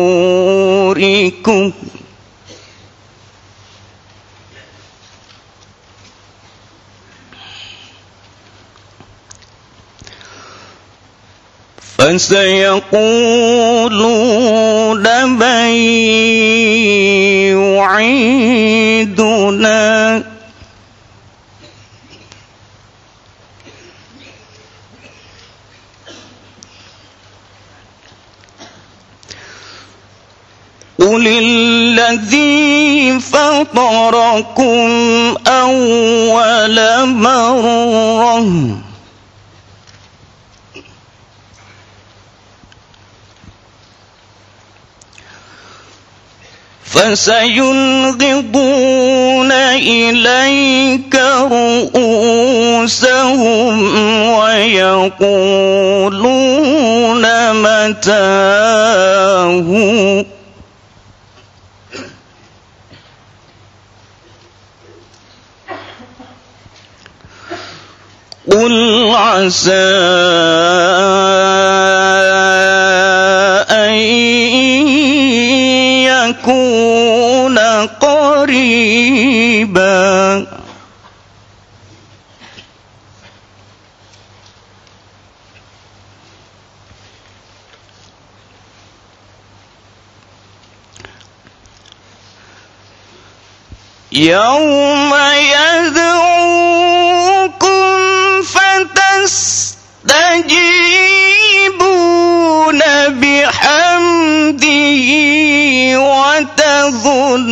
صدوركم فسيقولون من يعيدنا. قل الذي فطركم أول مرة. فسينغضون إليك رؤوسهم ويقولون متاه. قل عسى أن يكون قريبا يوم يدعو فتستجيبون بحمده وتظنون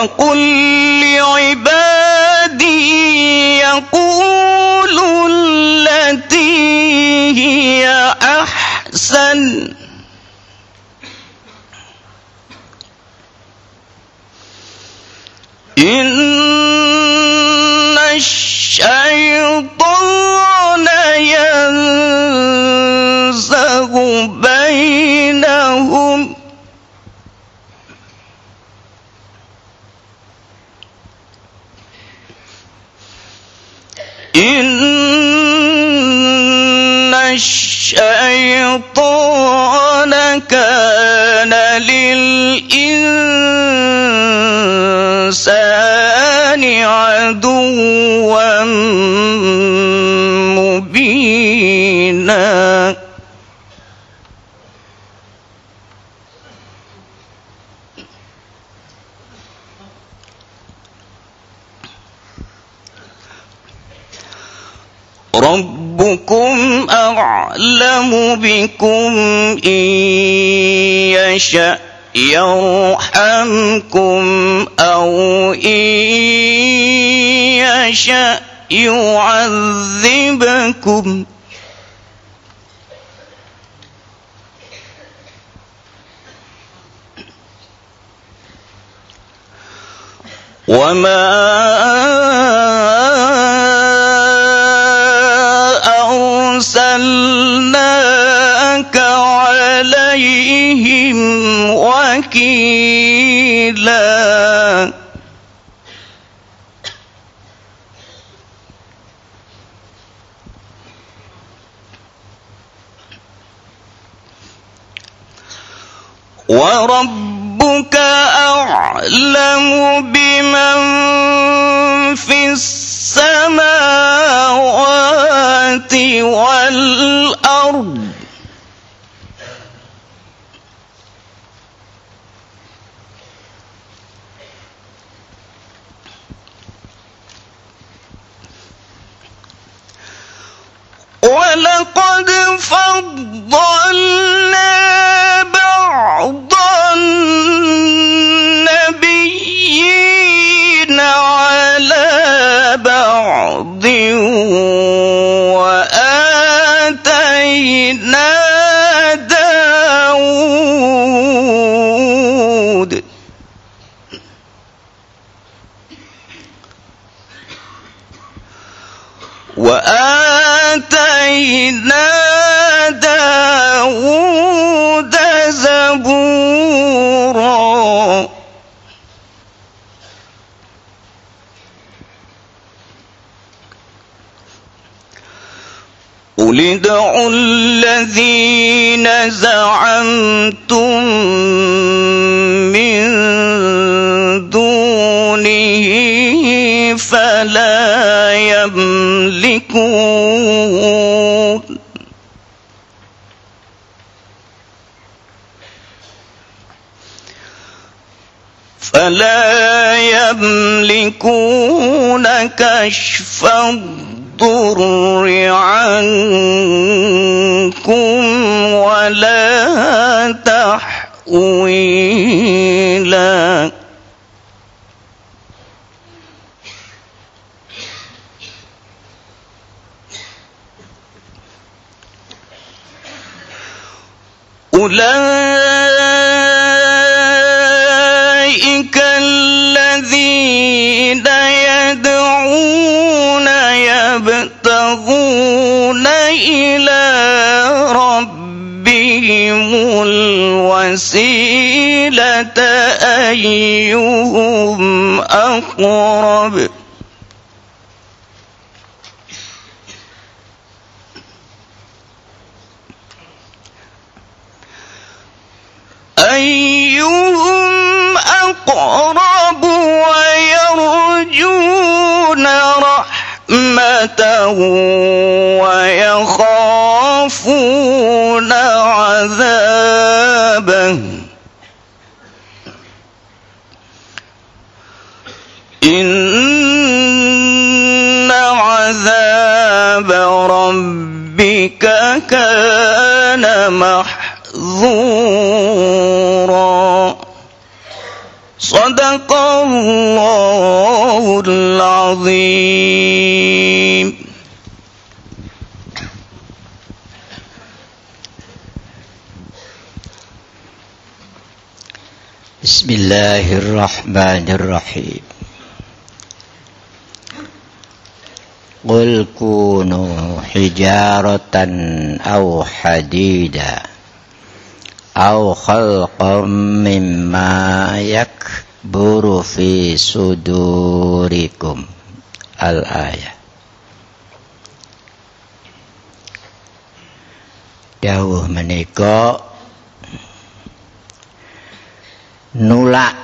وقل لعبادي يقولوا التي هي أحسن إن الشيطان ينزغ بينهم إن الشيطان كان للإنسان عدوا مبينا ربكم أعلم بكم إن يشأ يرحمكم أو إن يشأ يعذبكم. وما أرسلناك عليهم وكيلا. وربك أعلم بمن في السماوات والأرض. ولقد فضلنا بعض النبيين على بعض وآتينا وآتينا داود زبورا. قل ادعوا الذين زعمتم من دونه فلا يملكون. فلا يملكون كشف الضر عنكم ولا تحويلا. أولئك الذين يدعون يبتغون إلى ربهم الوسيلة أيهم أقرب أيهم أقرب ويرجون رحمته ويخافون عذابه؟ إن عذاب ربك كان محظورا. الله العظيم. بسم الله الرحمن الرحيم. قل كونوا حجارة أو حديدا أو خلقا مما buru fi sudurikum. Al ayat dawuh menika nulak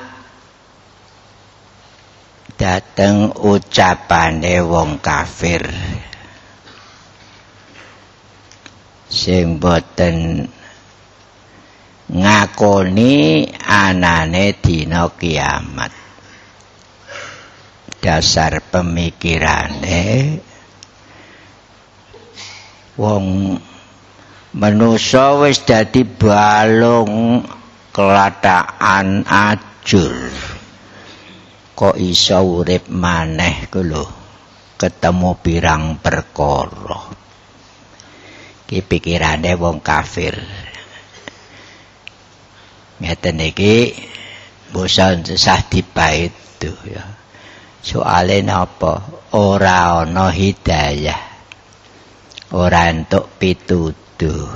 dateng ucapane wong kafir. Sing boten ngakoni anane dina kiamat. Dasar pemikirane wong manusa wis dadi balung kelatakan ajur. Kok iso urip maneh ku lho ketemu pirang perkara. Iki pikirane wong kafir ngeten iki bosan sah dipait ya. Soale napa? Ora ana hidayah. Ora entuk pituduh.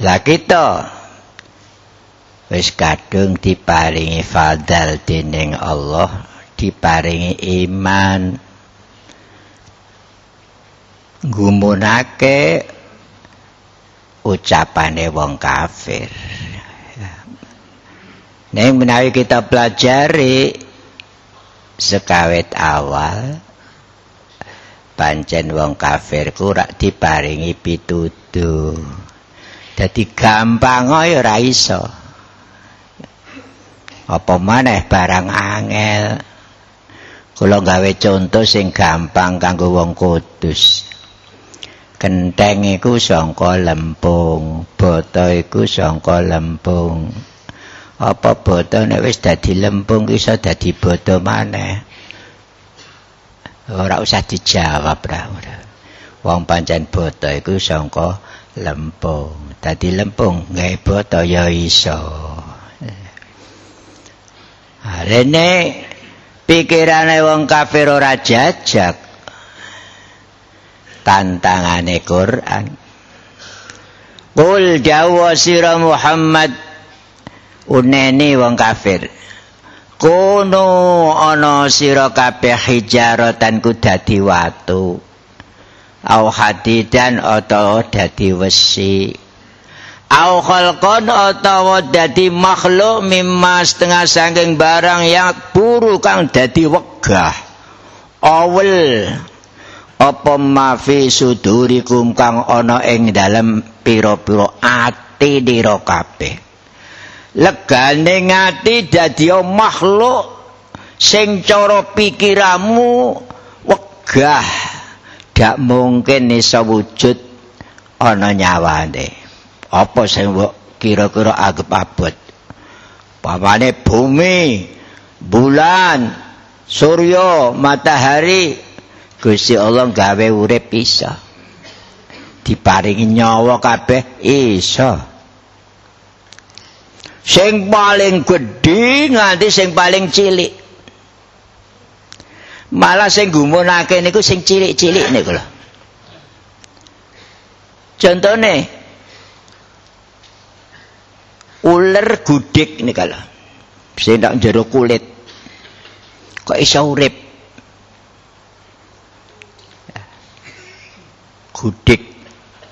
Lah kita wis kadung diparingi fadal dening Allah diparingi iman. Gumunake ucapane wong kafir Neng menawi kita pelajari sekawet awal pancen wong kafir ku rak diparingi pituduh. Dadi gampang ya ora iso. Apa maneh barang angel. Kula gawe contoh sing gampang kanggo wong kudus. Kenteng iku sangka lempung, boto iku sangka lempung. apa boto nek wis dadi lempung iso dadi boto maneh? Ora usah dijawab ra wong pancen boto iku sangka lempung. Dadi lempung gawe boto ya iso. Rene pikirane wong kafir ora jajak tantangane Quran. Qul jawa sira Muhammad. Uneni wong kafir. Kono ana sira kabeh hijaratan ku dadi watu. Au hadidan utawa dadi wesi. Au khalqan utawa dadi makhluk mimma setengah saking barang yang buru kang dadi wegah. Awel apa mafi sudurikum kang ana ing dalem pira-pira ati dira kabeh? Legane ngati dadi makhluk sing cara pikiramu wegah gak mungkin iso wujud ana nyawane. Apa sing kira-kira anggap abot? Pamane bumi bulan surya matahari Gusti Allah gawe urip bisa diparingi nyawa kabeh iso sing paling gedhe nganti sing paling cilik. Malah sing gumunake niku sing cilik-cilik niku lho. Contone ular gudik niku lho. Sing ndak jero kulit kok iso urip gudik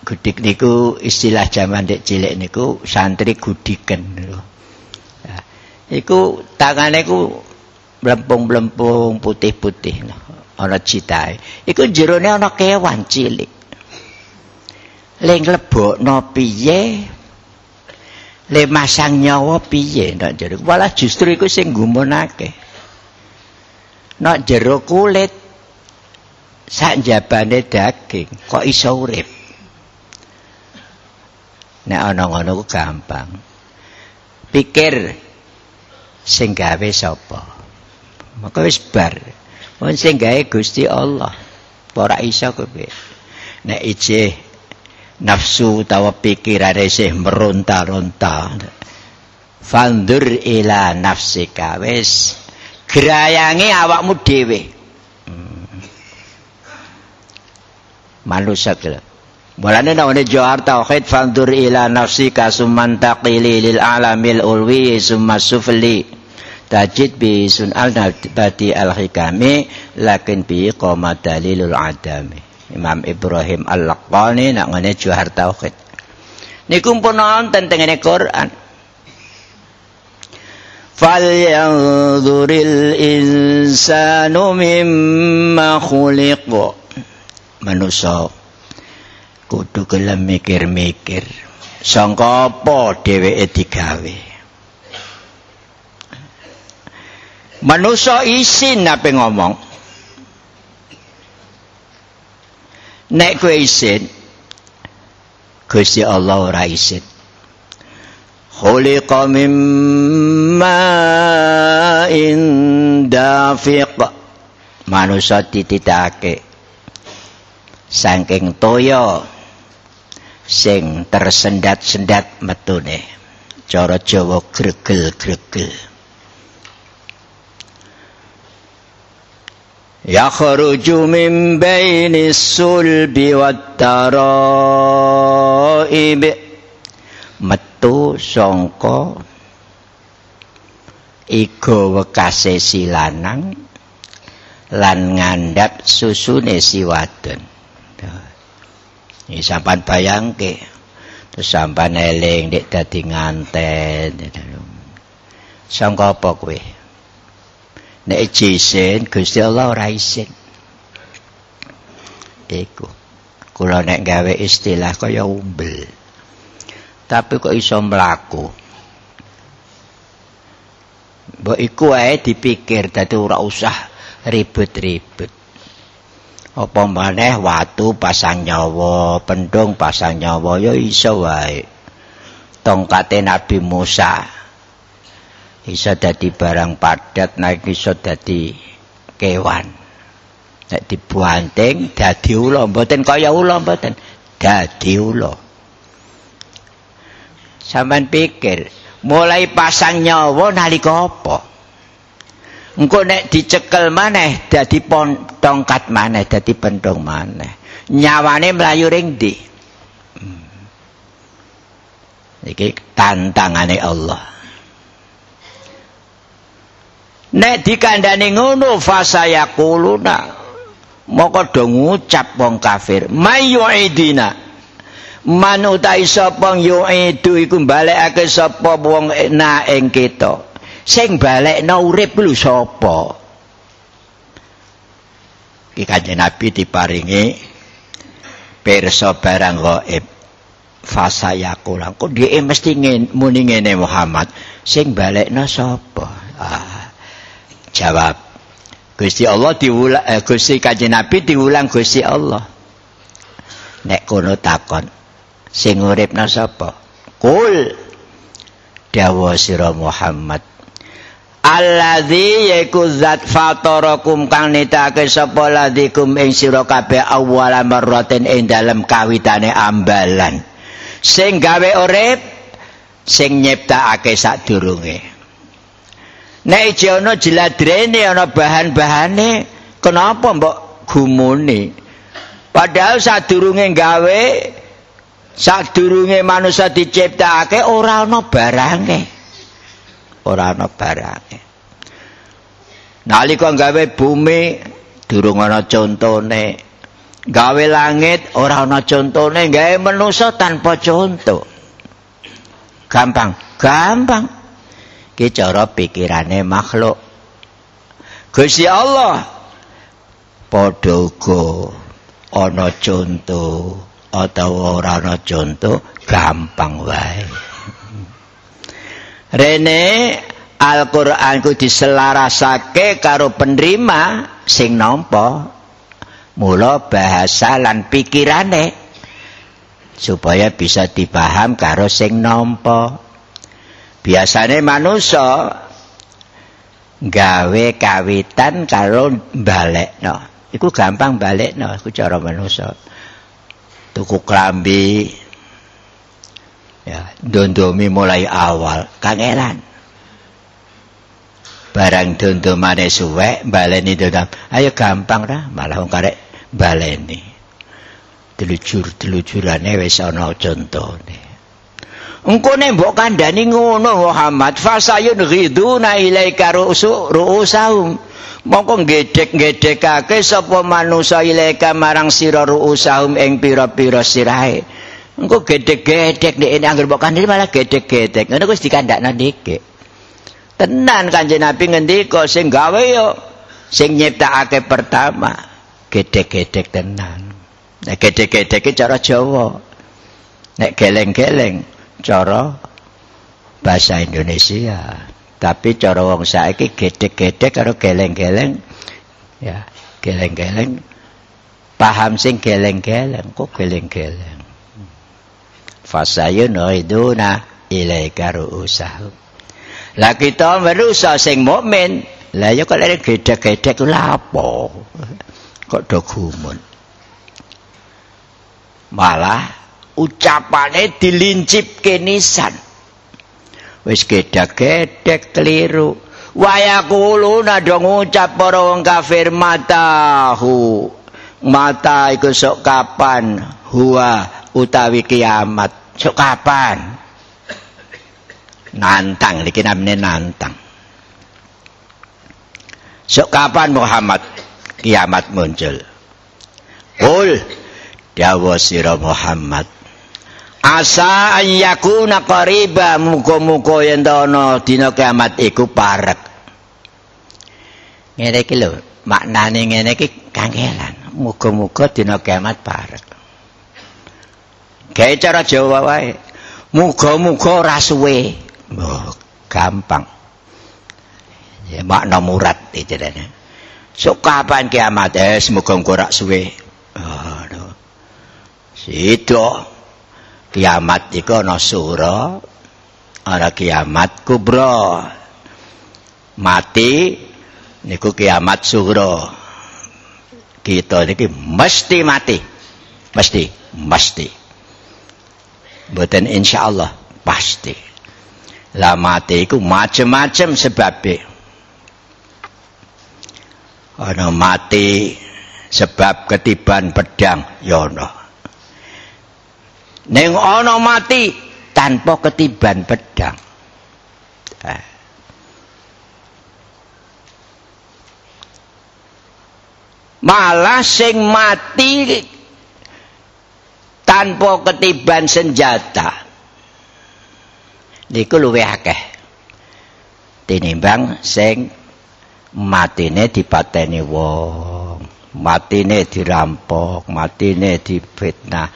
gudik niku istilah zaman dek cilik niku santri gudiken niku. Ya. Iku tangane ku blempung-blempung putih-putih ana citae. Iku jerone ana kewan cilik. Leng lebokno piye? Le masang nyawa piye ndak jero. Malah justru iku sing gumunake. Nek jero kulit sak jabane daging kok iso urip. nek ana ngono ku gampang. Pikir sing gawe sapa? Maka wis bar. Wong sing gawe Gusti Allah. Ora iso kowe nek ije nafsu utawa pikirane sih meronta-ronta. Fandur ila nafsika. Wis grayangi awakmu dhewe manusia kira Mulane namane johar tauhid fandur ila nafsika summan taqili lil alamil ulwi summa sufli. Tajid bi sun al nabati al hikami lakin bi qoma dalilul adami. Imam Ibrahim Al-Laqani nak ngene johar tauhid niku pun wonten tengene Quran. Falyanzuril insanu mimma khuliqa manusa kudu gelem mikir-mikir. Sangka apa dheweke digawe? Manusa isin apa ngomong? Nek kowe isin Gusti Allah ora isin. Khuliqa mimma indafiq manusa dititake saking toya sing tersendat-sendat metune cara Jawa gregel-gregel. Ya kharuju min baini sulbi wat taraib metu sangka iga wekase si lanang lan ngandhap susune si wadon iki sampean bayangke. Terus sampean eling nek dadi nganten sangka apa kowe? Nek jisin Gusti Allah ora isin. Iku. Kula nek gawe istilah kaya umbel. Tapi kok iso mlaku? Mbok iku wae dipikir dadi ora usah ribet-ribet apa maneh watu pasang nyawa pendung pasang nyawa ya iso wae. Tongkate Nabi Musa. Iso dadi barang padat naik iso dadi kewan. Nek dibuanting dadi ula mboten kaya ula mboten. Dadi ula. Sampean pikir mulai pasang nyawa nalika apa engko nek dicekel maneh dadi tongkat maneh dadi pendong maneh. Nyawane mlayu ring ndi? Hmm. iki tantangane Allah. Nek dikandani ngono fasaya kuluna moko do ngucap wong kafir mayuidina man utai sapa yuidu? Iku balekake sapa wong na ing kita sing balekno urip lu sapa? Iki kanjeng nabi diparingi pirsa barang gaib fasaya kula kok dhek mesti muni ngene Muhammad? Sing balekno sapa? Ah jawab. Gusti Allah diulang eh, Gusti Kanjeng Nabi diulang Gusti Allah. Nek kono takon sing uripna sapa? Kul dawa sira Muhammad Alladzi yaku zat fatarakum kang nitake sapa ladikum ing sira kabeh awwala marratin ing dalem kawitane ambalan sing gawe urip sing nyiptakake sadurunge Nek iki ana jiladrene ana bahan-bahane, kenapa mbok gumune? Padahal sadurunge gawe sadurunge manusa diciptakake ora ana barange. Ora ana barange. Nalika gawe bumi durung ana contone. Gawe langit ora ana contone, gawe manusa tanpa conto. Gampang, gampang. iki cara pikirane makhluk Gusti Allah padha uga ana conto atau ora ana conto gampang wae Rene Al-Qur'an ku diselarasake karo penerima sing nampa. Mula bahasa lan pikirane supaya bisa dipaham karo sing nampa. Biasane manusa gawe kawitan karo balekno iku gampang balekno iku cara manusa. Tuku klambi ya dondomi mulai awal. Kangelan barang dondomane suwek baleni dondom ayo gampang dah malah wong karek baleni. Telujur-telujurane wis ana contone. Engko nek mbok kandhani ngono Muhammad fasayun ghiduna ilaika ru'su ru'usaum. Mongko gedhek-gedhekake sapa manusa ilaika marang sira ru'usaum ing pira-pira sirahe. Engko gedhek-gedhek nek anggere mbok kandhani malah gedhek-gedhek. Ngono wis dikandakno dikek. Tenan Kanjeng Nabi ngendika sing gawe yo sing nyiptakake pertama gedhek-gedhek tenan. Nek gedhek-gedhek cara Jawa. Nek geleng-geleng cara bahasa Indonesia. Tapi cara wong saiki gedhe-gedhe karo geleng-geleng ya, geleng-geleng paham sing geleng-geleng kok geleng-geleng fasayuniduna ilaika ru'usahum lah kita manusa sing mukmin lah ya kok lek gedhe-gedhe ku lapo? Kok do gumun? Malah ucapane dilincipke nisan. Wis gedhe-gedhe keliru. Wayakulu nado ngucap para wong kafir matahu. Mata iku sok kapan? Huwa utawi kiamat. Sok kapan? Nantang iki namine nantang. Sok kapan Muhammad? Kiamat muncul. Kul dawa sira Muhammad. Asa an yakuna qariba muga-muga yen ana dina kiamat iku parek. Ngene iki lho maknane ngene iki kangelan. Muga-muga dina kiamat parek. Gawe cara Jawa wae. Muga-muga ora suwe. Oh, gampang. Ya makna murad iki dene. Sok kapan kiamat eh muga-muga ora suwe. Aduh. Sido kiamat iku ana sura ana kiamat kubra. Mati niku kiamat sura. kita niki mesti mati. Mesti, mesti. Mboten insyaallah pasti. Lah mati macam-macam sebabnya. Ana mati sebab ketiban pedang ya ana. Ning mati tanpa ketiban pedang. Eh. malah sing mati tanpa ketiban senjata. Niku luwih akeh. Tinimbang sing matine dipateni wong matine dirampok matine difitnah.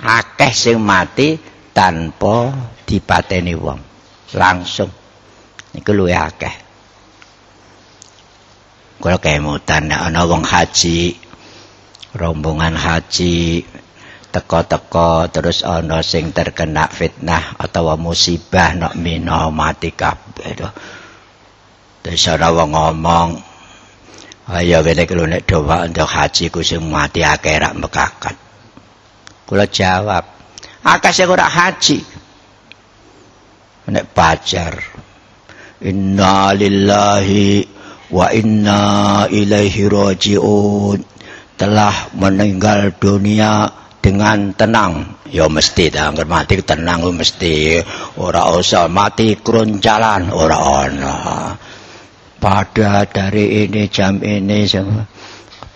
Akeh sing mati tanpa dipateni wong. Langsung. Niku luwih akeh. Kula kemutan nek ana wong haji rombongan haji teko-teko terus ana sing terkena fitnah atau musibah nek mina mati kabeh to. Terus ana wong ngomong ayo kene kulo nek doa untuk haji ku sing mati akeh rak mekakat. Kula jawab akeh sing ora haji. Nek pacar inna lillahi wa inna ilaihi rajiun. Telah meninggal dunia dengan tenang. Ya mesti ta mati tenang mesti ora usah mati kruncalan ora ana. Pada dari ini jam ini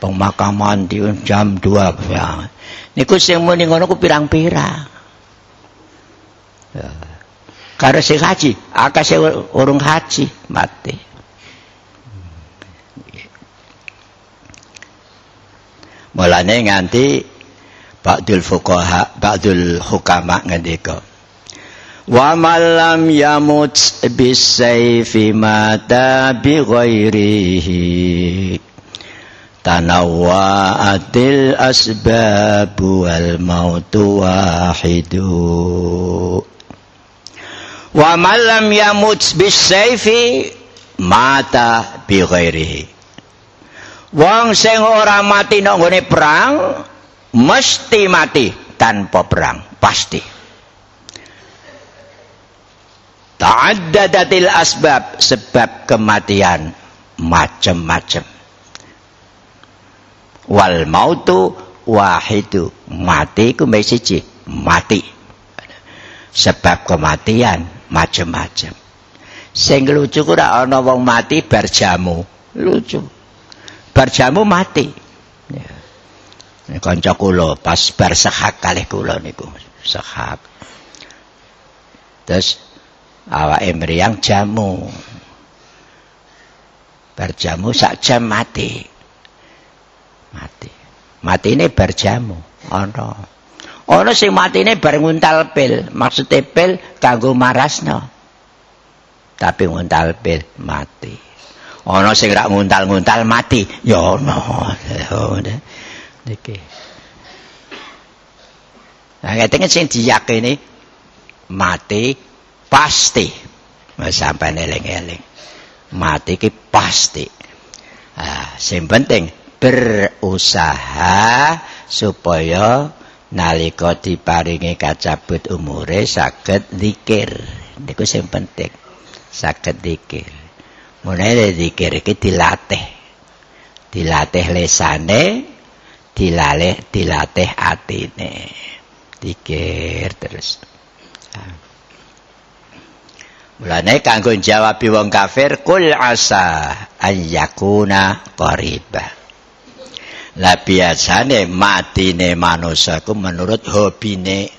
pemakaman di jam 2 ya. Niku sing muni ngono ku pirang-pirang. Ya. karo sing haji akeh sing urung haji mati. Mulane nganti ba'dul fuqaha, ba'dul hukama ngendika. Wa malam yamut bisayfi mata bi ghairihi. Tanawwa'atil asbab wal mautu wahidu. Wa malam yamut bisayfi mata bi ghairihi. Wong sing ora mati nang perang mesti mati tanpa perang, pasti. Ta'addadatil asbab sebab kematian macam-macam. Wal mautu wahidu mati ku siji mati. Sebab kematian macam-macam. Sing lucu ora ana wong mati berjamu. Lucu. bar jamu mati. Kanca kula pas bar sehak kalih kula niku, sehak. Terus awake mriyang jamu. Bar jamu sak jam mati. Mati. Matine bar jamu ana. Ana sing matine bar nguntal pil, maksude pil kanggo marasno. Tapi nguntal pil mati. ana sing rak nguntal-nguntal mati ya ana Niki. Nah, ngeten sing diyakini mati pasti. Wis eling-eling. Mati ki pasti. Ah, sing penting berusaha supaya nalika diparingi kacabut umure saged zikir. Niku sing penting. Saged zikir. Mulane zikir iki dilatih. Dilatih lesane, dilalih dilatih atine. Zikir terus. Mulane kanggo jawab wong kafir kul asa ayyakuna qaribah. Lah biasane matine manusa ku menurut hobine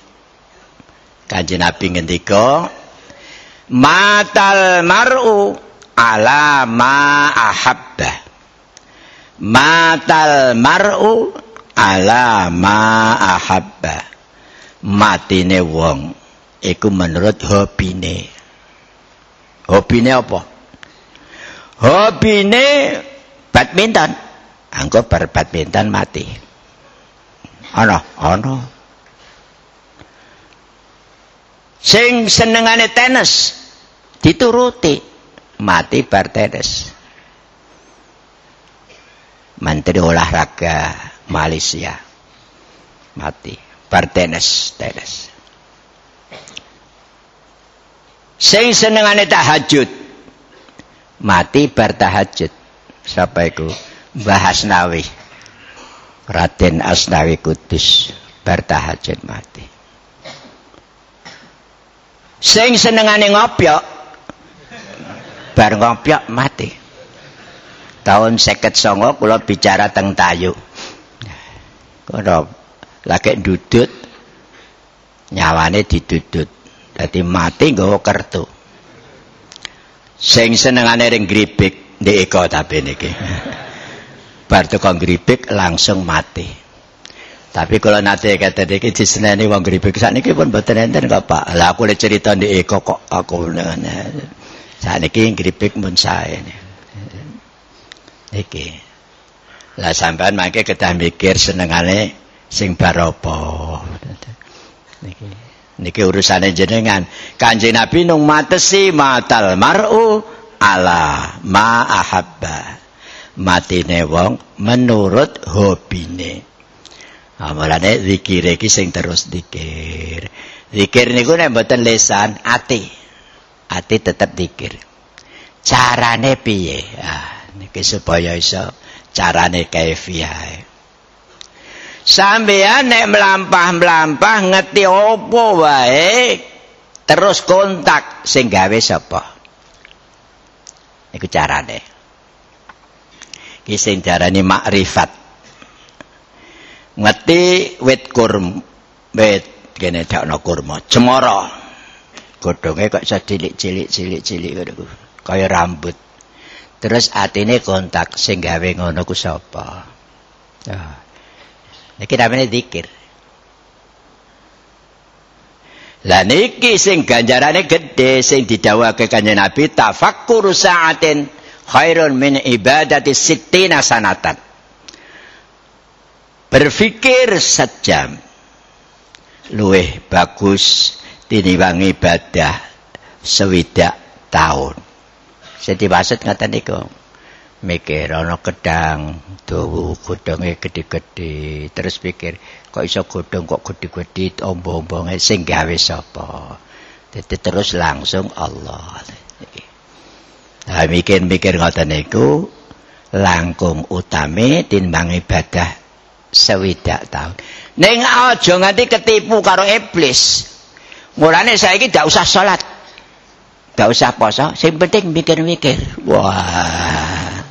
Kanjeng Nabi ngendika matal mar'u ala ma ahabba matal mar'u ala ma ahabba matine wong iku menurut hobine hobine apa hobine badminton Angko bar badminton mati. Ana, ana. Sing senengane tenis dituruti mati bar tenis. Menteri olahraga Malaysia mati bar tenis, tenis. Sing senengane tahajud mati bar tahajud. Siapa itu? Mbah Asnawi. Raden Asnawi Kudus bertahajud mati. Sing senengane ngopyok bar ngopyok mati. Tahun seket songo kula bicara teng tayu. Kono lagi dudut nyawane didudut. Dadi mati nggawa kertu. Sing senengane ring gribik ndek eko tapi niki. bar teko gribik langsung mati. Tapi kalau nanti kata dia kita seneni wong gribik saat ini pun betul enten kok pak. Lah aku le cerita di eko kok aku dengan saat ini gribik pun saya ini. Lah sampean mangke kedah mikir senengane sing baropo. Niki. Niki urusane jenengan. Kanjeng Nabi nung matesi matal mar'u ala ma ahabba. matine wong menurut hobine. Amalane zikir iki sing terus zikir. Zikir niku nek mboten lesan ati. Ati tetep zikir. Carane piye? Ah, niki supaya iso carane kaifiah. Sampeyan nek mlampah-mlampah ngeti opo wae terus kontak sing gawe sapa? Iku carane. Ki sing diarani makrifat. Ngeti wit kurma, wit kene dakno kurma, cemara. Godhonge kok cilik-cilik cilik-cilik ngono kaya rambut. Terus atine kontak sing gawe ngono ku sapa? Ya. Niki namanya zikir. Lah niki sing ganjarane gedhe sing didhawuhake Kanjeng Nabi tafakkur sa'atin khairun min ibadati sittina sanatan. Berfikir sejam luweh bagus tinimbang ibadah sewidak tahun. Sedi maksud ngaten niku. Mikir ana gedang dawa godhonge gedhe-gedhe terus pikir kok iso godhong kok gedhe-gedhe ombo-ombonge sing gawe sapa. Dadi terus langsung Allah. Nah, mikir-mikir ngoten niku langkung utami timbang ibadah sewidak tahun. Ning aja nganti ketipu karo iblis. Mulane saiki ndak usah salat. Ndak usah poso, sing penting mikir-mikir. Wah.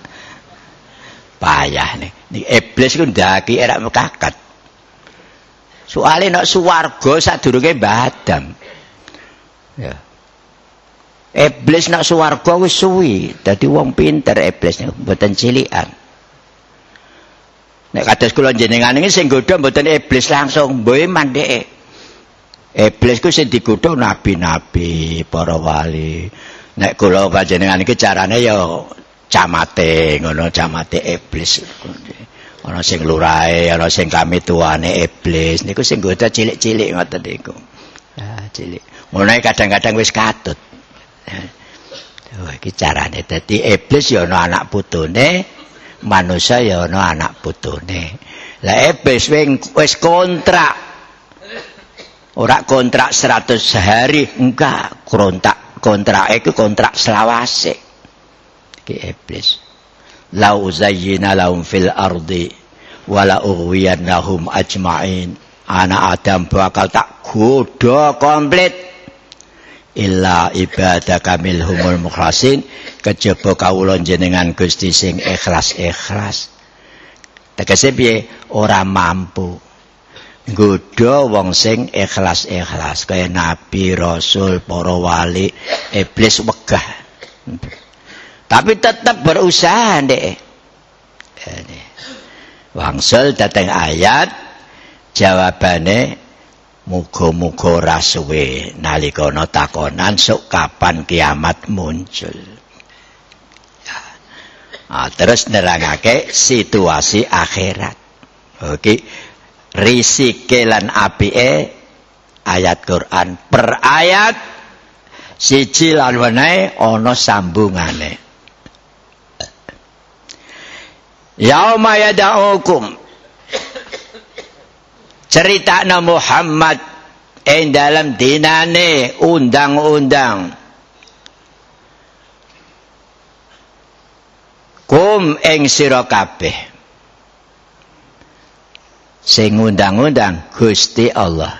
Payah nih. Nih iblis ku ndaki erak mekakat. Soale nek swarga sadurunge Mbah Adam. Ya. Iblis nak suwarga wis suwi, dadi wong pinter iblis niku mboten cilikan. Nek kados kula jenengan iki sing godho mboten iblis langsung, mboe mandeke. Iblis ku sing digodho nabi-nabi, para wali. Nek kula panjenengan iki carane ya camate ngono, camate iblis. ana sing lurahe ana sing kami tuane iblis niku sing godha cilik-cilik ngoten niku ah cilik mulai kadang-kadang wis katut Oh, iki carane dadi iblis ya ana anak putune, manusia ya ana anak putune. Lah iblis wis kontrak. Ora kontrak 100 hari, enggak, kontrak kontrak iku kontrak selawase. Iki iblis. La uzayyina lahum fil ardi wala ughwiyannahum ajma'in. Anak Adam bakal tak goda komplit illa ibadah kamil humul mukhlasin kejaba kawula jenengan Gusti sing ikhlas-ikhlas tegese piye ora mampu nggodha wong sing ikhlas-ikhlas kaya nabi rasul para wali iblis wegah tapi tetap berusaha ndek wangsul dateng ayat jawabane Muga-muga ora suwe nalika ana takonan sok kapan kiamat muncul. Nah, terus nerangake situasi akhirat. Oke. Risike lan apike ayat Quran. Per ayat siji lan wenehe ana sambungane. Yauma yad'ukum ceritana Muhammad ing dalam dinane undang-undang. Kum ing sira kabeh sing undang-undang Gusti Allah.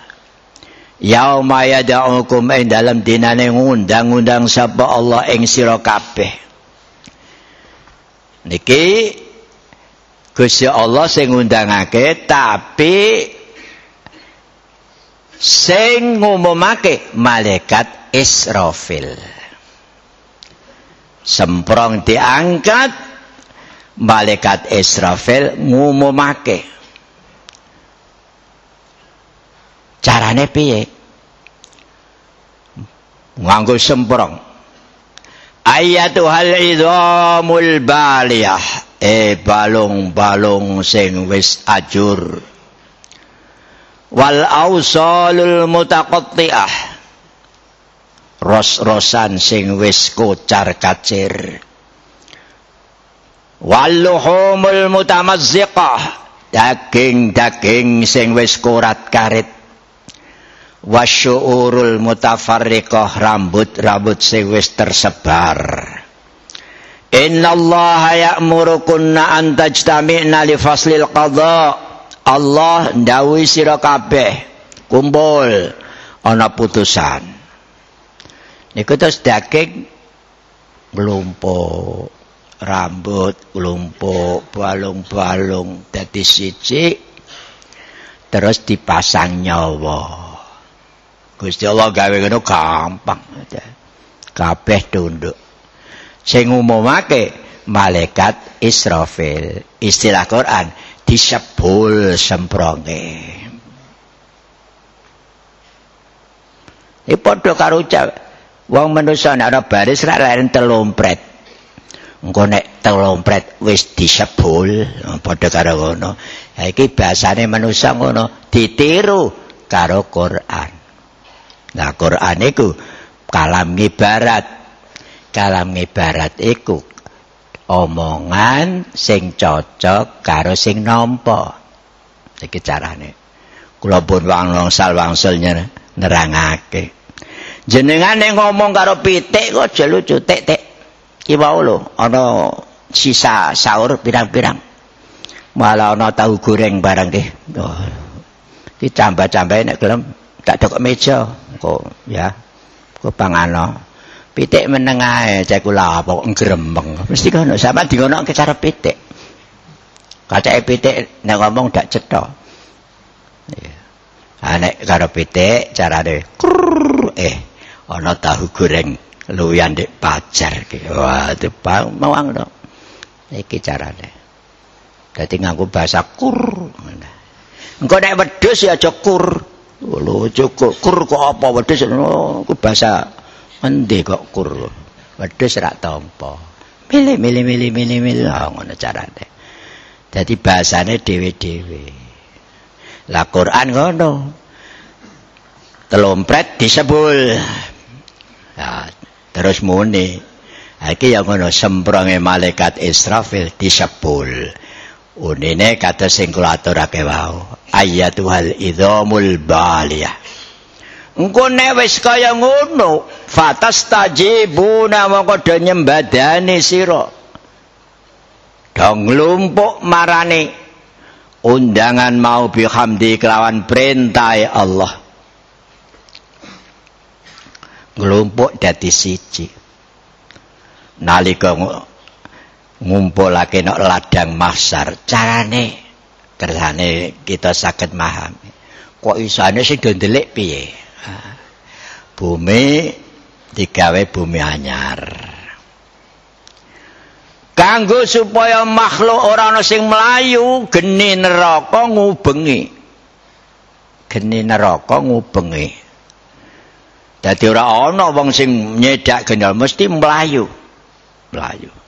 Yauma yad'ukum ing dalam dinane undang-undang sapa Allah ing sira kabeh. Niki Gusti Allah sing undangake tapi sing ngumumake malaikat Israfil. Semprong diangkat malaikat Israfil ngumumake carane piye? Nganggo semprong. Ayatuhal idhamul baliyah. E balung-balung sing wis ajur. Wal ausalul mutaqatti'ah. Ros-rosan sing wis kocar kacir. Wal luhumul mutamazziqah daging-daging sing wis kurat karit wasyuurul mutafarriqah rambut-rambut sing wis tersebar. Innallaha ya'murukunna an tajtami'na li faslil qadha' Allah ndawuhi sira kabeh. Kumpul. Ana putusan. Niku terus daging mlumpuk rambut mlumpuk balung-balung dadi siji. Terus dipasang nyawa Gusti Allah gawe ngono gampang kabeh tunduk sing umumake malaikat Israfil istilah Quran disebul sempronge. Iki padha karo ucap wong manusa nek ana baris ra lain telompret. Engko nek telompret wis disebul padha karo ngono. Ha iki bahasane manusa ngono ditiru karo Quran. Nah Quran iku kalam ibarat. Kalam ibarat iku omongan sing cocok karo sing nampa. Iki carane. Kula pun wangsal wangsulnya nerangake. Jenengan ning ngomong karo pitik kok aja lucu tek tek. Iki wae lho ana sisa sahur pirang-pirang. Malah ana tahu goreng barang deh oh. iki cambah-cambahe nek gelem tak dok meja. Kok ya. Kok pangano pitik menengae cek kula apa gremeng mesti kono sama di ke cara pitik. Kacake pitik nek ngomong dak cetha. Iya. Nek karo pitik carane eh ana tahu goreng luyan ndek pajar iki wah tepang mawang dong iki carane. Dadi nganggo bahasa kur engko nek wedhus ya aja kur lho cukup kur kok apa wedhus ku bahasa endi kok kur wedhus rak tampa milih milih milih milih milih ngono carane Dadi bahasane dhewe-dhewe. Lah Quran ngono. Telompret disebul. Ya, terus muni. Iki yang ngono sempronge malaikat Israfil disebul. Unine kata sing kula aturake wau. Ayatul idzamul baliyah. Engko nek wis kaya ngono, fatas tajibuna mongko do nyembadani sira. Dong lumpuk marani undangan mau bihamdi kelawan perintah Allah. Nglumpuk dadi siji. Nalika ngumpulake nek ladang mahsar, carane kersane kita saged memahami. Kok isane sing do ndelik piye? bumi digawe bumi anyar. Kanggo supaya makhluk ora ana sing mlayu geni neraka ngubengi. Geni neraka ngubengi. Dadi ora ana wong sing nyedak gendal mesti mlayu. Mlayu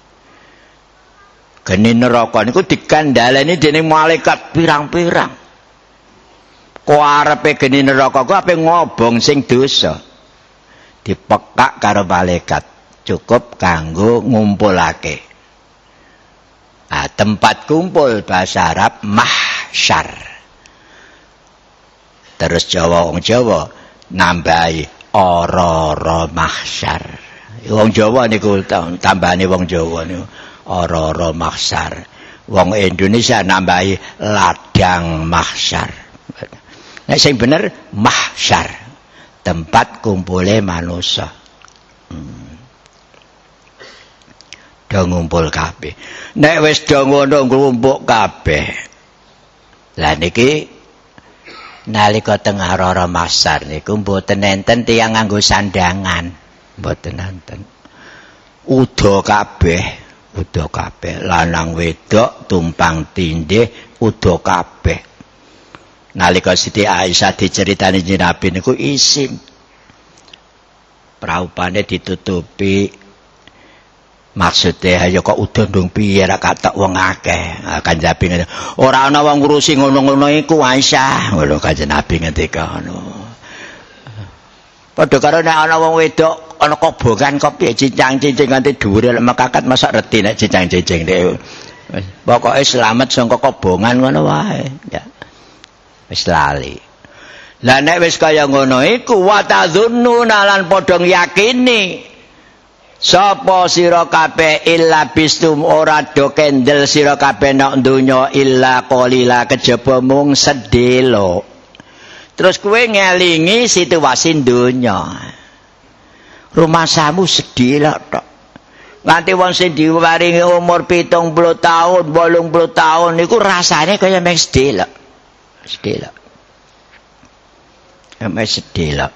geni neraka niku dikandhaleni dening malaikat pirang-pirang. Kok arepe geni neraka ku ape ngobong sing dosa? Dipekak karo malaikat cukup kanggo ngumpulake. Nah, tempat kumpul bahasa Arab mahsyar. Terus Jawa wong Jawa nambahi ora-ora mahsyar. Wong Jawa niku tambahane wong Jawa niku ora-ora mahsyar wong Indonesia nambahi ladang mahsyar nek sing bener mahsyar tempat kumpule manusia. Hmm. Do ngumpul kabeh. Nek wis do ngono nglumpuk kabeh. Lah niki nalika tengah rara masar niku mboten enten tiyang nganggo sandangan. Mboten enten. Udo kabeh, udo kabeh. Lanang wedok tumpang tindih udo kabeh. nalika Siti Aisyah diceritani Nabi niku isin praupane ditutupi. Maksudnya ayo kok udah dong piye ra katok wong akeh? Kan Nabi ngene ora ana wong ngurusi ngono-ngono iku Aisyah. Ngono kan Nabi ngendika ngono. Padha karo nek ana wong wedok ana kobongan kok piye cincang-cincing nganti dhuwur lek makakat masak reti nek cincang-cincing pokoke selamat saka kobongan ngono wae ya wis lali. Lah nek wis kaya ngono iku wa tadzunnuna lan padha yakini sapa sira kabeh illa bistum ora do kendel sira kabeh nek donya illa qalila kejaba mung sedelo. Terus kowe ngelingi situasi donya. Rumah samu sedih tok. Nanti wong sing diwaringi umur 70 tahun, 80 tahun niku rasane kaya mek sedih lah. Sedih lah.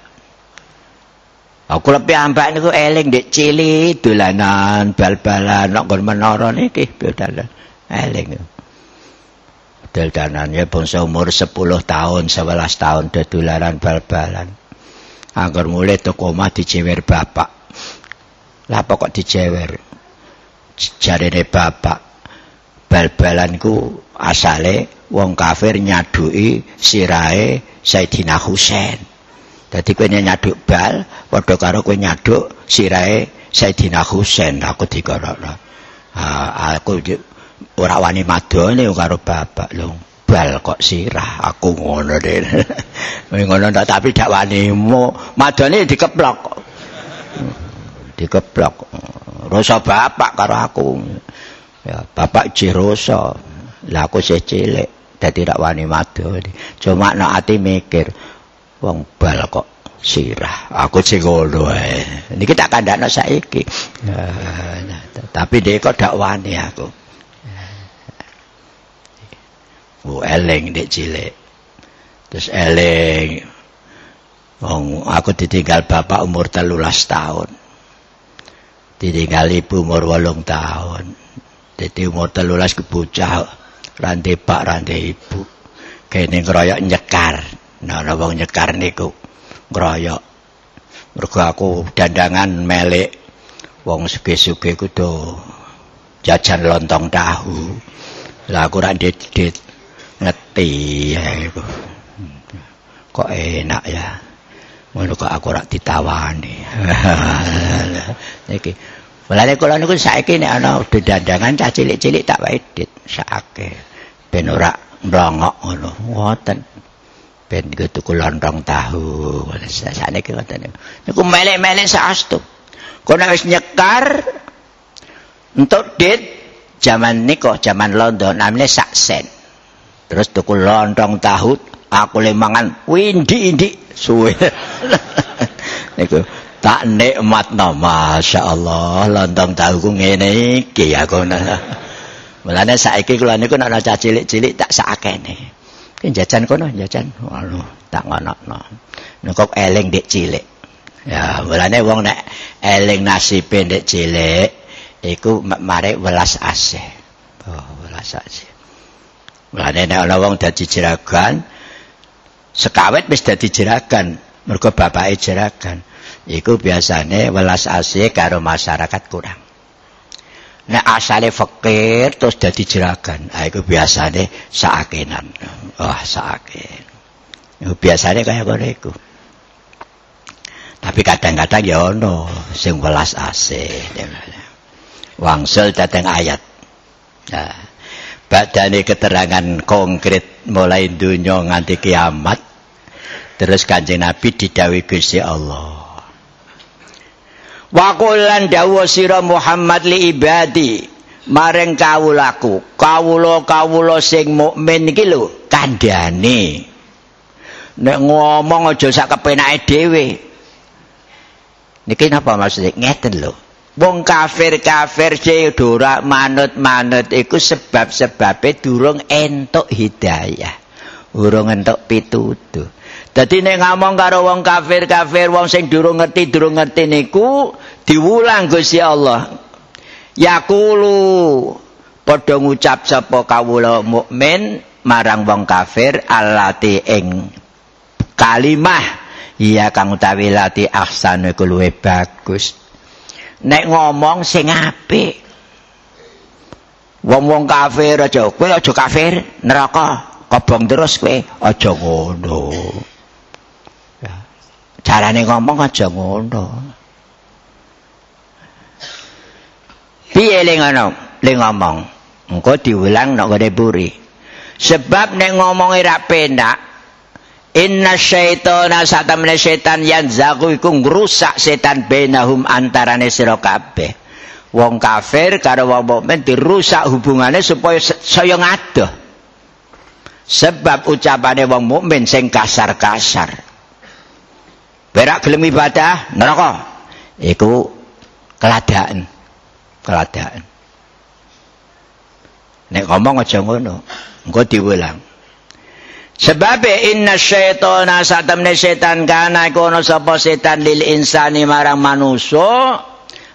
Aku lebih ambak niku eling dek cili dolanan bal-balan nak kon menara niki biodalan eling. Dolanan ya bangsa umur 10 tahun 11 tahun dolanan bal-balan. Angger mulai toko omah dicewer bapak. Lah kok dicewer? Jarene bapak bal-balanku asale wong kafir nyaduki sirahe Sayyidina Husain. Dadi kowe nyaduk bal padha karo kowe nyaduk sirahe Sayyidina Husain aku dikorokno. Ha aku ora wani madone karo bapak lho. Bal kok sirah aku ngono deh. ngono tapi dak wani madone dikeplok. Dikeplok. Rasa bapak karo aku. Ya, bapak Jiroso. Lah aku sih cilik. dadi rak wani madu cuma nek ati mikir wong bal kok sirah aku sing ngono ae niki tak kandhakno saiki tapi dhek kok dak wani aku Oh eleng dek cilik. Terus eleng wong aku ditinggal bapak umur telulas tahun. Ditinggal ibu umur walung tahun. Jadi umur telulas kebocah rante pak rante ibu. Kene ngeroyok nyekar. Nah wong nyekar niku ngeroyok. Mergo aku dandangan melek wong suge-suge kudu jajan lontong tahu. Lah aku ra dit ngerti ya iku. Kok enak ya. Ngono kok aku ora ditawani. Iki. Mulane kula niku saiki nek ana dedandangan cah cilik-cilik tak wae dit sakake. Ben ora mrongok ngono. Ngoten. Ben iku tuku lontong tahu. Sakniki ngoten. Niku melek-melek saestu. Nek wis nyekar entuk dit Zaman niko, zaman London namanya sak sen. Terus tuku lontong tahu, aku lemangan windi-indi suwe. niku tak nikmat no, Masya Allah, lontong tahu ku ngene iki aku. Mulane saiki kula niku nek ana cilik-cilik tak sakene. Ki jajan kono, jajan. Waduh, tak ngono-no. Nek eling dik cilik. Ya, mulane wong nek eling nasibe dik cilik, iku mare welas asih. Oh, welas asih. Mulane nek ana wong dadi jeragan, sekawet wis dadi jeragan, mergo bapake jeragan. Iku biasane welas asih karo masyarakat kurang. Nek asale fakir terus dadi jeragan, ah iku biasane saakenan. Wah, oh, saaken. Iku biasane kaya ngono iku. Tapi kadang-kadang ya ono sing welas asih. wangsul dateng ayat. Nah, badane keterangan konkret mulai dunia nganti kiamat. Terus kanjeng Nabi didawi Gusti Allah. Wa qullan dawu sira Muhammad li ibadi maring kawulaku. Kawula-kawula sing mukmin iki lho kandhane. Nek ngomong aja sak kepenake dhewe. Niki napa maksudnya? Ngeten lho. Wong kafir-kafir sing ora manut-manut iku sebab-sebabe durung entuk hidayah. Urung entuk pitutuh. Dadi nek ngomong karo wong kafir-kafir, wong sing durung ngerti, durung ngerti niku diwulang Gusti Allah. Yaqulu padha ngucap sapa kawula mukmin marang wong kafir allati ing kalimah iya kang utawi lati ahsanu iku luwih bagus. Nek ngomong sing apik. Wong-wong kafir aja. Kowe aja kafir neraka kobong terus kowe aja ngono. Carane ngomong aja ngono. Piye le ngono? Le ngomong. Engko diulang nek ngene buri. Sebab nek ngomong ora penak Inna syaitana satamne setan yang zaku iku ngrusak setan benahum antarane sira kabeh. Wong kafir karo wong mukmin dirusak hubungane supaya saya ngadoh. Sebab ucapane wong mukmin sing kasar-kasar. Berak gelem ibadah neraka. Iku keladaan. Keladaan. Nek ngomong aja ngono, engko diulang. Sebab inna syaitana satamne setan kana iku ana sapa setan lil insani marang manusa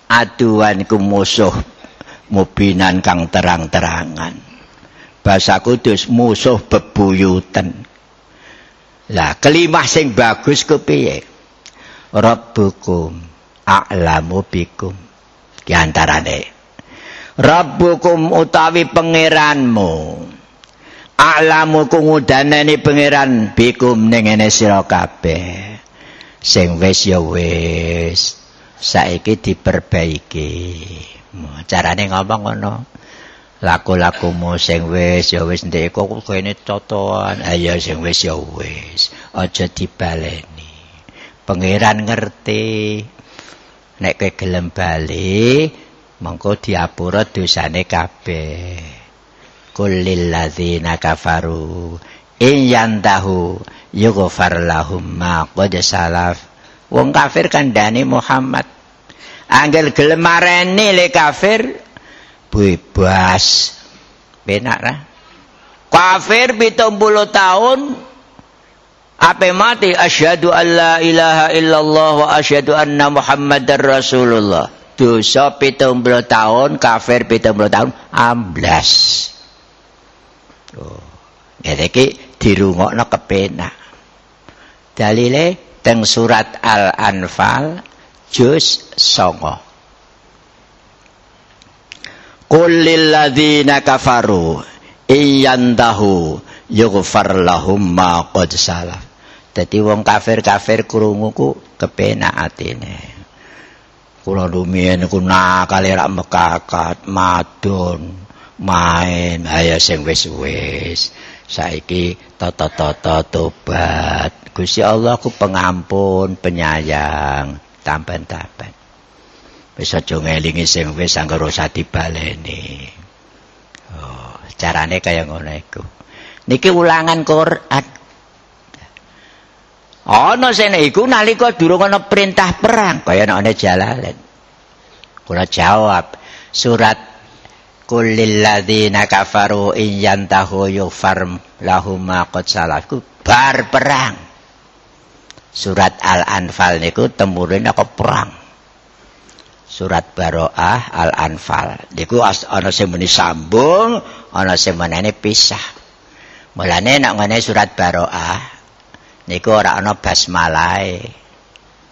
aduan ku musuh mubinan kang terang-terangan. Bahasa kudus musuh bebuyutan. Lah kelimah sing bagus ku piye? Rabbukum a'lamu bikum. Ki antarane Rabbukum utawi pangeranmu. Alamu ku ngudaneni pangeran bikum ning ngene sira kabeh. Sing wis ya wis saiki diperbaiki. Carane ngomong ngono. Laku-lakumu sing wis ya wis ndek kok kene totoan. Ayo sing wis ya wis. Aja dibaleni. Pangeran ngerti. Nek kowe gelem bali mengko diapura dosane kabeh kullil ladzina kafaru in yantahu yughfar lahum ma qad salaf. Wong kafir kandhane Muhammad. Angel gelem mareni le kafir bebas penak ra. Kafir 70 tahun ape mati? Asyhadu alla ilaha illallah wa asyhadu anna muhammadar rasulullah. Dosa 70 tahun kafir 70 tahun amblas. Ngene iki dirungokno kepenak. Dalile teng surat Al-Anfal juz 9. Qul lil ladzina kafaru iyantahu yughfar lahum ma qad salaf dadi wong kafir-kafir krungu ku kepenak atine kula rumiyin ku nakal rak mekakat madon main. Ayo sing wis-wis saiki tata-tata tobat. Gusti Allah ku pengampun penyayang. Tampen-tampen. Wis aja ngelingi sing wis anggere usah dibaleni. Oh carane kaya ngono iku. Niki ulangan Quran. Ana sing iku nalika durung ana perintah perang kaya ana jalalen. Kula jawab surat kulil ladzina kafaru in yantahu yufar lahum ma qad salaf bar perang surat al-anfal niku temurine kok perang surat Baroah Al-Anfal. Niku ana sing muni sambung, ana sing menene pisah. Mulane nek ngene surat Baroah niku ora ana basmalae.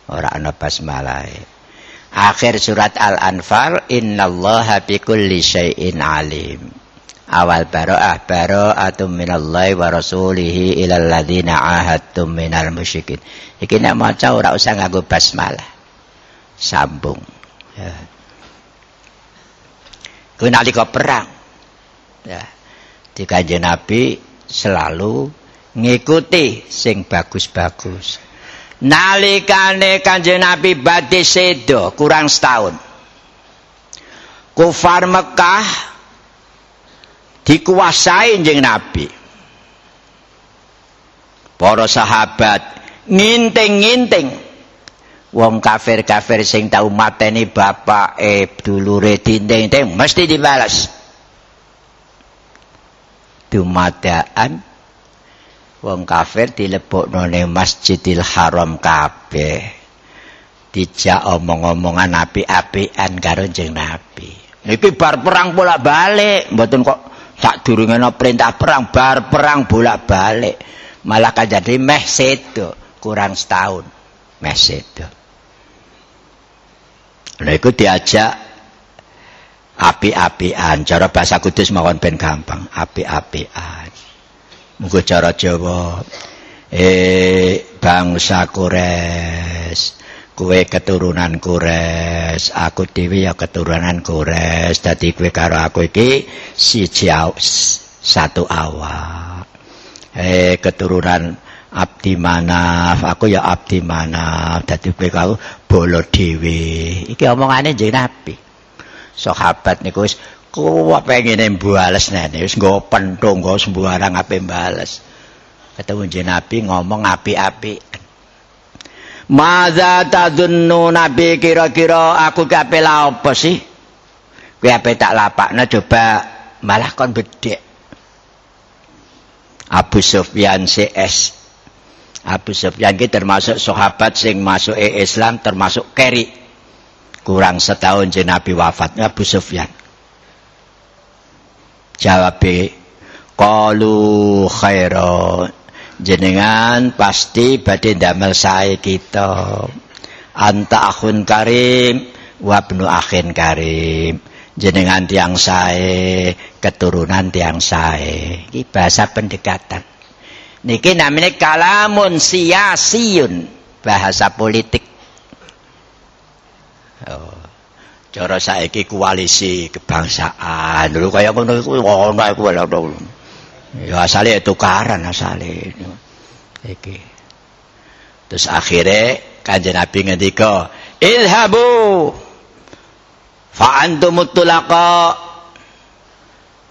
Ora ana basmalae. Akhir surat Al-Anfal innallaha bikulli syai'in alim. Awal baro'ah baro'atum minallahi wa rasulihi ilal ladzina ahadtum minal musyrikin. Iki nek maca ora usah nganggo basmalah. Sambung. Ya. Kuwi nalika perang. Ya. Di Nabi selalu ngikuti sing bagus-bagus. Nalikane Kanjeng Nabi badhe sedo kurang setahun. Kufar Mekah dikuasai jeneng Nabi. Para sahabat nginting-nginting wong kafir-kafir sing tau mateni bapake dulure dinting-ting mesti dibalas dumadaan wong kafir dilebokno ning Masjidil Haram kabeh. Dijak omong-omongan api-apian karo jeneng Nabi. Iki bar perang bolak-balik. Mboten kok sak durunge perintah perang bar perang bolak-balik. Malah kajadi meh sedo kurang setahun meh sedo. Lha diajak api-apian. Cara bahasa Kudus mawon ben gampang, api-apian. Mugo cara Jawa eh bangsa Kures. Kue keturunan Kures, aku dhewe ya keturunan Kures. Dadi kowe karo aku iki siji satu awak. Eh keturunan abdi manaf aku ya abdi manaf dadi kowe kau bolo dhewe iki omongane jeneng nabi sahabat niku wis kuwi pengine mbales nene wis nggo pentung nggo sembarang ape mbales ketemu jeneng nabi ngomong api-api Maza tadunnu nabi kira-kira aku kape la apa sih? Kowe ape tak lapakna coba malah kon bedhek. Abu Sufyan CS Abu Sufyan ki termasuk sahabat sing masuk e Islam termasuk keri. Kurang setahun je Nabi Abu Sufyan. Jawab qalu khaira jenengan pasti badhe ndamel sae kita. Anta akhun karim wa ibnu akhin karim. Jenengan tiang sae, keturunan tiang sae. Iki bahasa pendekatan. Niki namanya kalamun siasiyun bahasa politik. Oh. Cara saiki koalisi kebangsaan. Dulu kaya ngono iku ono iku Ya asale tukaran asale. Iki. Terus akhirnya Kanjeng Nabi ngendika, "Ilhabu fa antum mutlaqa."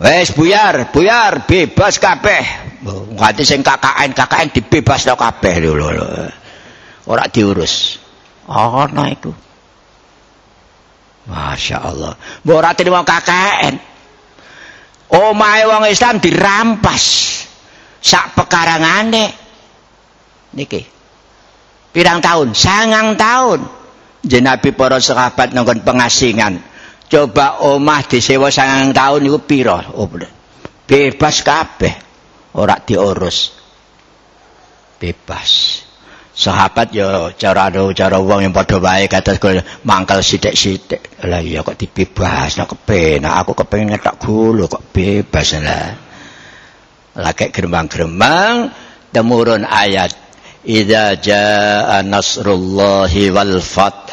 Wes buyar, buyar, bebas kabeh. Nganti sing KKN, KKN dibebasno kabeh lho lho. Ora diurus. Ana iku. Masya Allah. Mbok ora terima KKN. Omahe wong Islam dirampas. Sak pekarangane. Niki. Pirang tahun? Sangang tahun. Jenabi para sahabat nonggon pengasingan. Coba omah disewa sangang tahun itu piro? Oh, bebas kabeh. ora diurus bebas sahabat ya cara cara wong yang padha wae kados mangkel sithik-sithik. Lah iya kok dibebas nak kepenak aku kepengin ngetak gulu kok bebas lah. Lagi gerembang-gerembang temurun ayat idza jaa nasrullahi wal fath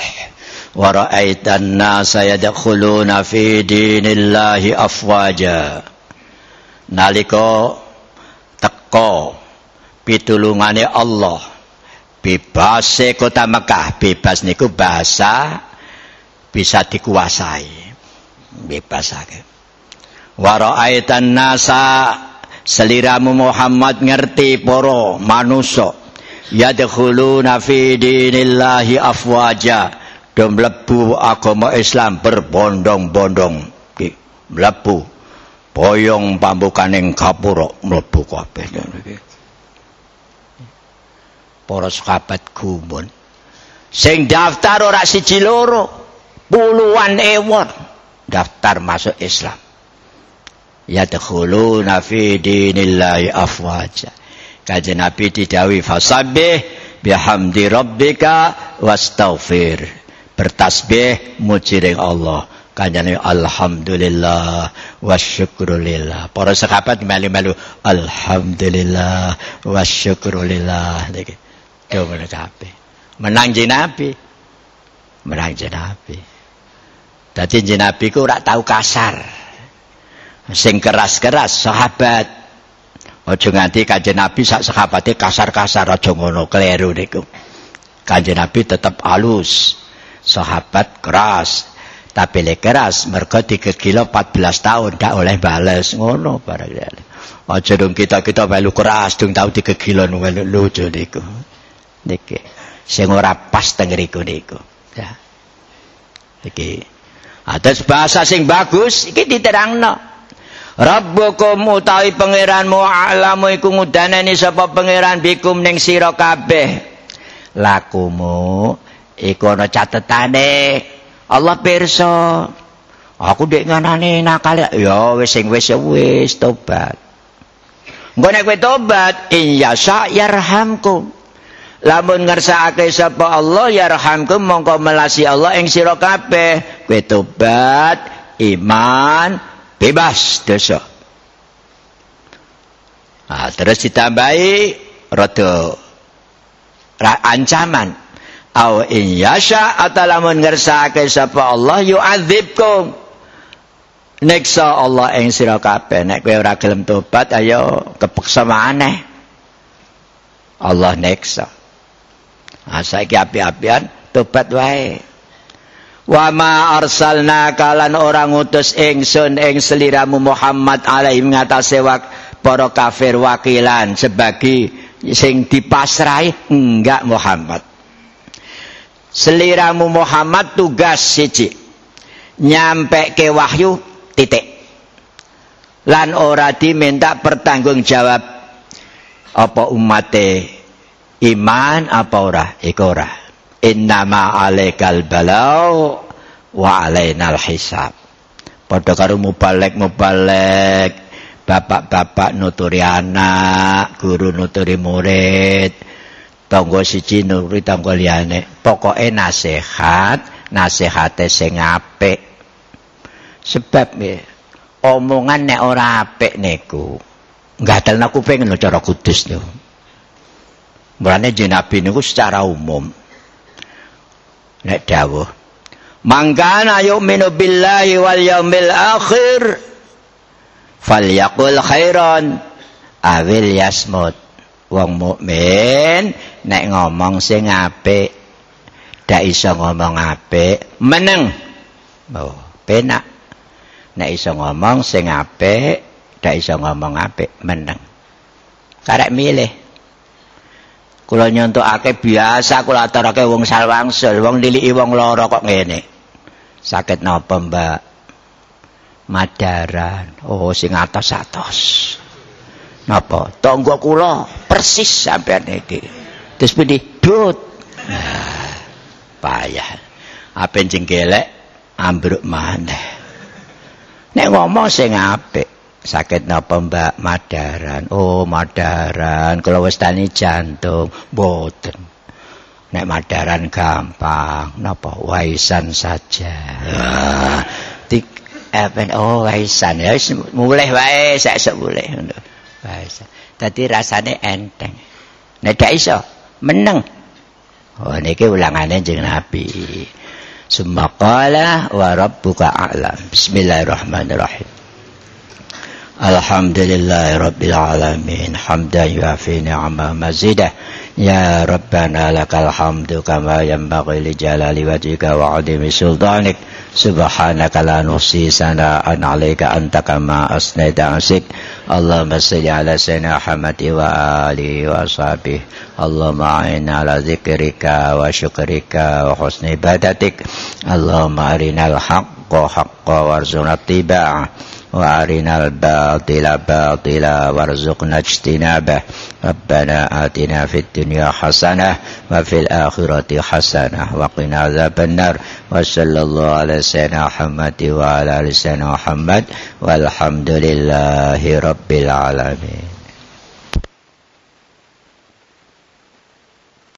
wa ra'aitan nasa yadkhuluna fi dinillahi afwaja. Nalika teko pitulungane Allah bebas kota Mekah bebas niku bahasa bisa dikuasai. Bebas aja wa ra'aitan nasa seliramu Muhammad ngerti poro manusa yadkhuluna fi dinillahi afwaja. Do mlebu agama Islam berbondong-bondong. Mlebu. Boyong pambukaning gapura mlebu kabeh para sahabat gumun. Sing daftar ora siji loro puluhan ewon daftar masuk Islam. Yadkhuluna fi dinillahi afwaja. Kajian Nabi didawi fasabbih bihamdi rabbika wastaghfir. Bertasbih mujiring Allah. Kanjane alhamdulillah wasyukrulillah. Para sahabat melu-melu alhamdulillah wasyukrulillah. Iki yo kabeh menang Nabi. Menang Nabi. Dadi Nabi ku ora tau kasar. Sing keras-keras sahabat. Aja nganti kanjeng Nabi sak sahabate kasar-kasar aja ngono kleru niku. Kanjeng Nabi tetap halus. Sahabat keras. Tapi keras mergo digegilo 14 tahun ndak oleh bales. Ngono barang aja dong kita kita melu keras dong digegilo melu lucu niku niki. Sing ora pas teng riku niku. Ya. Iki atas bahasa sing bagus iki diterangno. Rabbukum utawi pangeranmu alamu iku ngudanani sapa pangeran bikum ning sira kabeh. Lakumu iku ana catetane. Allah pirsa. Aku ndek nganane nakal ya. Wis sing wis wis tobat. Engko nek tobat inyasa yarhamkum. Lamun ngersakake sapa Allah yarhamkum mongko melasi Allah ing sira kabeh. Kowe tobat, iman, bebas dosa. Ah terus ditambahi rada ancaman. Au in yasha atalamun ngersake sapa Allah yu'adzibkum. Neksa Allah ing sira kabeh. Nek kowe ora gelem tobat ayo kepeksa maneh. Allah neksa ah saiki api-apian tobat wae. Wa ma arsalna kalan orang utus ingsun ing seliramu Muhammad alaihi ngatasé para kafir wakilan sebagai sing dipasrai enggak Muhammad. Seliramu Muhammad tugas siji nyampe ke wahyu titik. Lan ora diminta pertanggung jawab apa umate iman apa ora? Iku ora. Innama alaikal balau wa alainal hisab. Padha karo mubalek mubalek bapak-bapak nuturi anak guru nuturi murid tangga siji nuri tangga liyane. Pokoke nasihat nasihate sing apik. Sebab ya, omongan nek ora apik niku nggadalna kuping lho cara kudus niku Mulane Nabi niku secara umum. Nek dawuh Mangkana yu'minu billahi wal yaumil akhir falyaqul khairan awil yasmut. Wong mukmin nek ngomong sing apik dak iso ngomong apik meneng. Oh penak. Nek iso ngomong sing apik dak iso ngomong apik meneng. Karek milih kula nyontokake biasa kula aturake wong salwangsul wong liliki wong lara kok ngene. Sakit napa mbak? Madaran. Oh sing atos-atos. Napa? Tangga kula persis sampean iki. Terus pundi? Dut. Payah. Apa jengkelek ambruk maneh. Nek ngomong sing apik sakit napa mbak madaran oh madaran kalau wis tani jantung boten nek madaran gampang napa waisan saja tik apa oh waisan ya mulai wae sak mulai bahasa. Dadi rasane enteng. Nek gak iso meneng. Oh niki ulangane jeneng Nabi. Sumaqala wa rabbuka a'lam. Bismillahirrahmanirrahim. الحمد لله رب العالمين حمدا يوافي نعم مزيدا يا ربنا لك الحمد كما ينبغي لجلال وجهك وعظيم سلطانك سبحانك لا نحصي ثناء عليك انت كما اثنيت نفسك اللهم صل على سيدنا محمد واله وصحبه اللهم اعنا على ذكرك وشكرك وحسن عبادتك اللهم ارنا الحق حقا وارزقنا اتباعه وأرنا الباطل باطلا وارزقنا اجتنابه. ربنا آتنا في الدنيا حسنة وفي الآخرة حسنة وقنا عذاب النار. وصلى الله على سيدنا محمد وعلى آل سيدنا محمد والحمد لله رب العالمين.